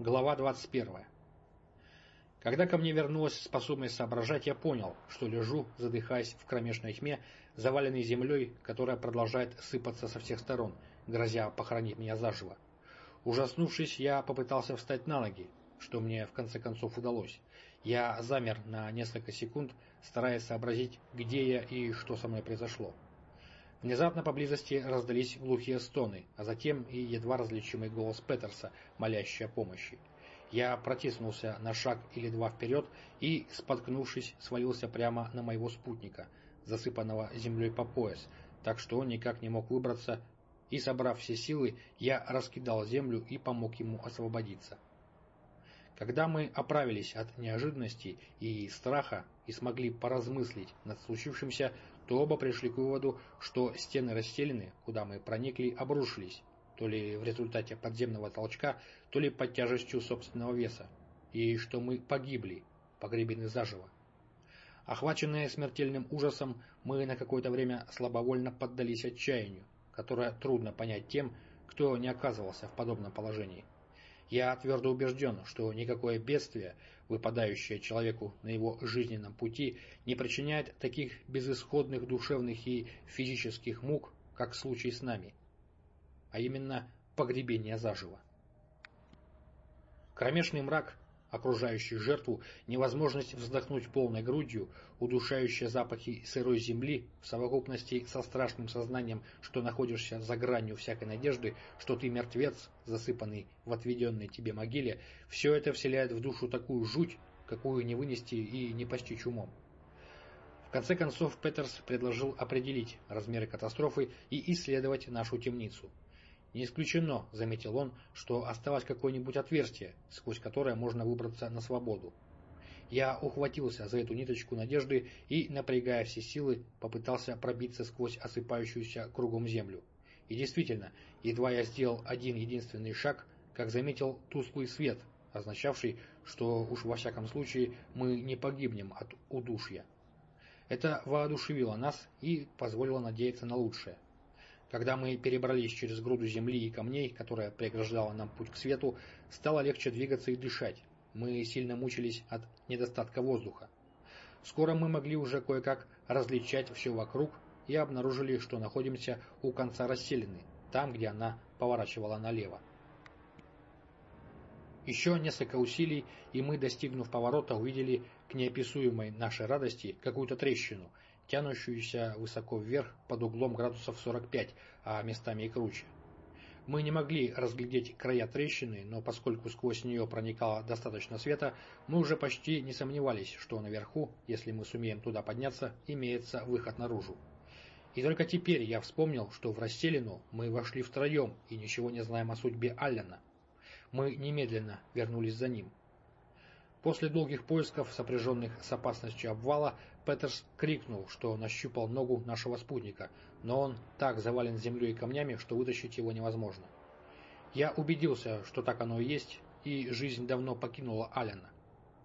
Глава 21. Когда ко мне вернулась способность соображать, я понял, что лежу, задыхаясь в кромешной тьме, заваленной землей, которая продолжает сыпаться со всех сторон, грозя похоронить меня заживо. Ужаснувшись, я попытался встать на ноги, что мне в конце концов удалось. Я замер на несколько секунд, стараясь сообразить, где я и что со мной произошло. Внезапно поблизости раздались глухие стоны, а затем и едва различимый голос Петерса, молящий о помощи. Я протиснулся на шаг или два вперед и, споткнувшись, свалился прямо на моего спутника, засыпанного землей по пояс, так что он никак не мог выбраться, и, собрав все силы, я раскидал землю и помог ему освободиться. Когда мы оправились от неожиданности и страха и смогли поразмыслить над случившимся, то оба пришли к выводу, что стены расселены, куда мы проникли, обрушились, то ли в результате подземного толчка, то ли под тяжестью собственного веса, и что мы погибли, погребены заживо. Охваченные смертельным ужасом, мы на какое-то время слабовольно поддались отчаянию, которое трудно понять тем, кто не оказывался в подобном положении. Я твердо убежден, что никакое бедствие, выпадающее человеку на его жизненном пути, не причиняет таких безысходных душевных и физических мук, как случай с нами, а именно погребение заживо. Кромешный мрак окружающий жертву, невозможность вздохнуть полной грудью, удушающие запахи сырой земли в совокупности со страшным сознанием, что находишься за гранью всякой надежды, что ты мертвец, засыпанный в отведенной тебе могиле, все это вселяет в душу такую жуть, какую не вынести и не постичь умом. В конце концов Петерс предложил определить размеры катастрофы и исследовать нашу темницу. Не исключено, заметил он, что осталось какое-нибудь отверстие, сквозь которое можно выбраться на свободу. Я ухватился за эту ниточку надежды и, напрягая все силы, попытался пробиться сквозь осыпающуюся кругом землю. И действительно, едва я сделал один единственный шаг, как заметил тусклый свет, означавший, что уж во всяком случае мы не погибнем от удушья. Это воодушевило нас и позволило надеяться на лучшее. Когда мы перебрались через груду земли и камней, которая преграждала нам путь к свету, стало легче двигаться и дышать. Мы сильно мучились от недостатка воздуха. Скоро мы могли уже кое-как различать все вокруг и обнаружили, что находимся у конца расселены, там, где она поворачивала налево. Еще несколько усилий, и мы, достигнув поворота, увидели к неописуемой нашей радости какую-то трещину, тянущуюся высоко вверх под углом градусов 45, а местами и круче. Мы не могли разглядеть края трещины, но поскольку сквозь нее проникало достаточно света, мы уже почти не сомневались, что наверху, если мы сумеем туда подняться, имеется выход наружу. И только теперь я вспомнил, что в расселину мы вошли втроем и ничего не знаем о судьбе Аллена. Мы немедленно вернулись за ним. После долгих поисков, сопряженных с опасностью обвала, Петерс крикнул, что нащупал ногу нашего спутника, но он так завален землей и камнями, что вытащить его невозможно. Я убедился, что так оно и есть, и жизнь давно покинула Алена.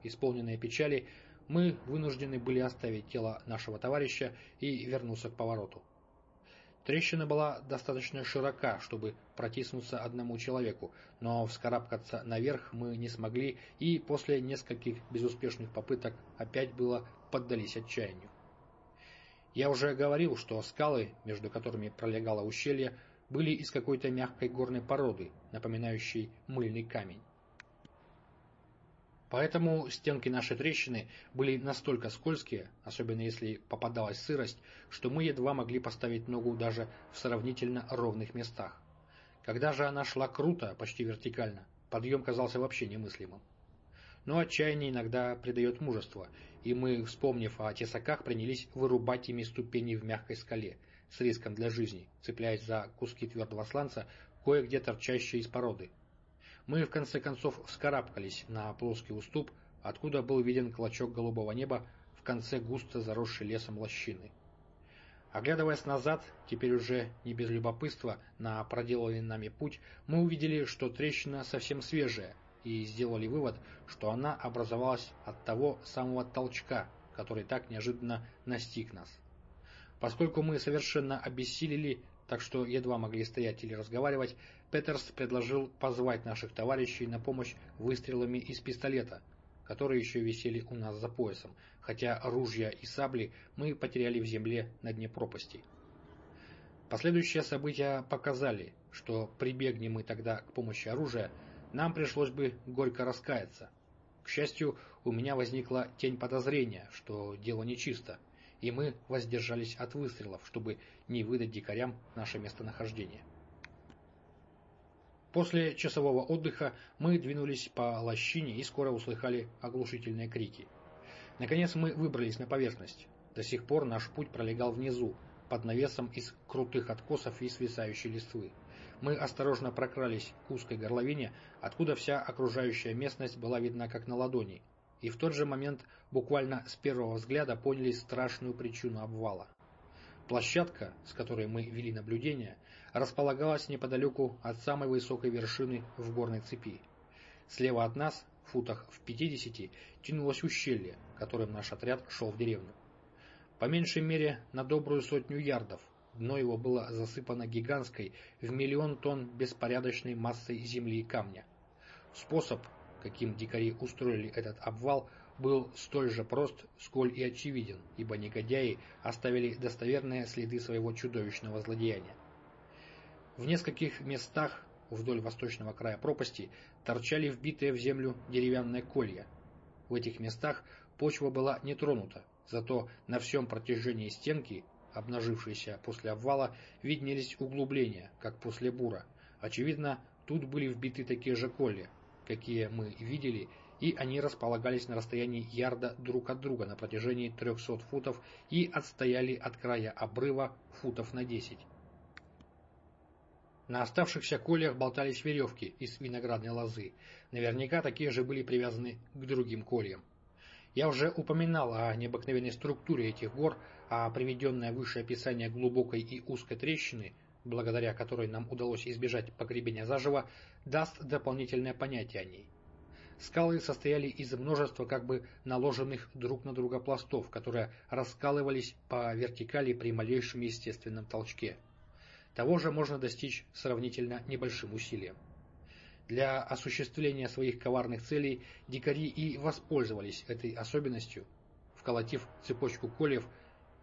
Исполненные печали, мы вынуждены были оставить тело нашего товарища и вернуться к повороту. Трещина была достаточно широка, чтобы протиснуться одному человеку, но вскарабкаться наверх мы не смогли и после нескольких безуспешных попыток опять было поддались отчаянию. Я уже говорил, что скалы, между которыми пролегало ущелье, были из какой-то мягкой горной породы, напоминающей мыльный камень. Поэтому стенки нашей трещины были настолько скользкие, особенно если попадалась сырость, что мы едва могли поставить ногу даже в сравнительно ровных местах. Когда же она шла круто, почти вертикально, подъем казался вообще немыслимым. Но отчаяние иногда придает мужество, и мы, вспомнив о тесаках, принялись вырубать ими ступени в мягкой скале, с риском для жизни, цепляясь за куски твердого сланца, кое-где торчащие из породы, мы в конце концов вскарабкались на плоский уступ, откуда был виден клочок голубого неба в конце густо заросшей лесом лощины. Оглядываясь назад, теперь уже не без любопытства, на проделанный нами путь, мы увидели, что трещина совсем свежая, и сделали вывод, что она образовалась от того самого толчка, который так неожиданно настиг нас. Поскольку мы совершенно обессилели, так что едва могли стоять или разговаривать, Петерс предложил позвать наших товарищей на помощь выстрелами из пистолета, которые еще висели у нас за поясом, хотя ружья и сабли мы потеряли в земле на дне пропасти. Последующие события показали, что прибегнем мы тогда к помощи оружия, нам пришлось бы горько раскаяться. К счастью, у меня возникла тень подозрения, что дело нечисто, и мы воздержались от выстрелов, чтобы не выдать дикарям наше местонахождение. После часового отдыха мы двинулись по лощине и скоро услыхали оглушительные крики. Наконец мы выбрались на поверхность. До сих пор наш путь пролегал внизу, под навесом из крутых откосов и свисающей листвы. Мы осторожно прокрались к узкой горловине, откуда вся окружающая местность была видна как на ладони, и в тот же момент буквально с первого взгляда поняли страшную причину обвала. Площадка, с которой мы вели наблюдение, располагалась неподалеку от самой высокой вершины в горной цепи. Слева от нас, в футах в 50, тянулось ущелье, которым наш отряд шел в деревню. По меньшей мере на добрую сотню ярдов Дно его было засыпано гигантской в миллион тонн беспорядочной массой земли и камня. Способ, каким дикари устроили этот обвал, был столь же прост, сколь и очевиден, ибо негодяи оставили достоверные следы своего чудовищного злодеяния. В нескольких местах вдоль восточного края пропасти торчали вбитые в землю деревянные колья. В этих местах почва была не тронута, зато на всем протяжении стенки обнажившиеся после обвала, виднелись углубления, как после бура. Очевидно, тут были вбиты такие же колли, какие мы видели, и они располагались на расстоянии ярда друг от друга на протяжении 300 футов и отстояли от края обрыва футов на 10. На оставшихся колях болтались веревки из виноградной лозы. Наверняка такие же были привязаны к другим кольям. Я уже упоминал о необыкновенной структуре этих гор, а приведенное выше описание глубокой и узкой трещины, благодаря которой нам удалось избежать погребения заживо, даст дополнительное понятие о ней. Скалы состояли из множества как бы наложенных друг на друга пластов, которые раскалывались по вертикали при малейшем естественном толчке. Того же можно достичь сравнительно небольшим усилием. Для осуществления своих коварных целей дикари и воспользовались этой особенностью, вколотив цепочку кольев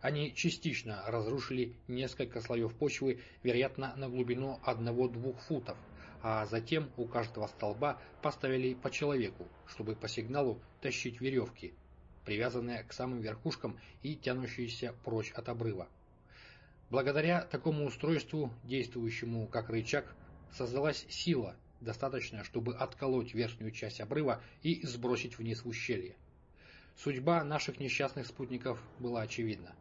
они частично разрушили несколько слоев почвы, вероятно, на глубину одного-двух футов, а затем у каждого столба поставили по человеку, чтобы по сигналу тащить веревки, привязанные к самым верхушкам и тянущиеся прочь от обрыва. Благодаря такому устройству, действующему как рычаг, создалась сила, достаточная, чтобы отколоть верхнюю часть обрыва и сбросить вниз в ущелье. Судьба наших несчастных спутников была очевидна.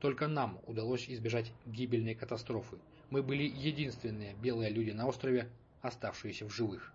Только нам удалось избежать гибельной катастрофы. Мы были единственные белые люди на острове, оставшиеся в живых.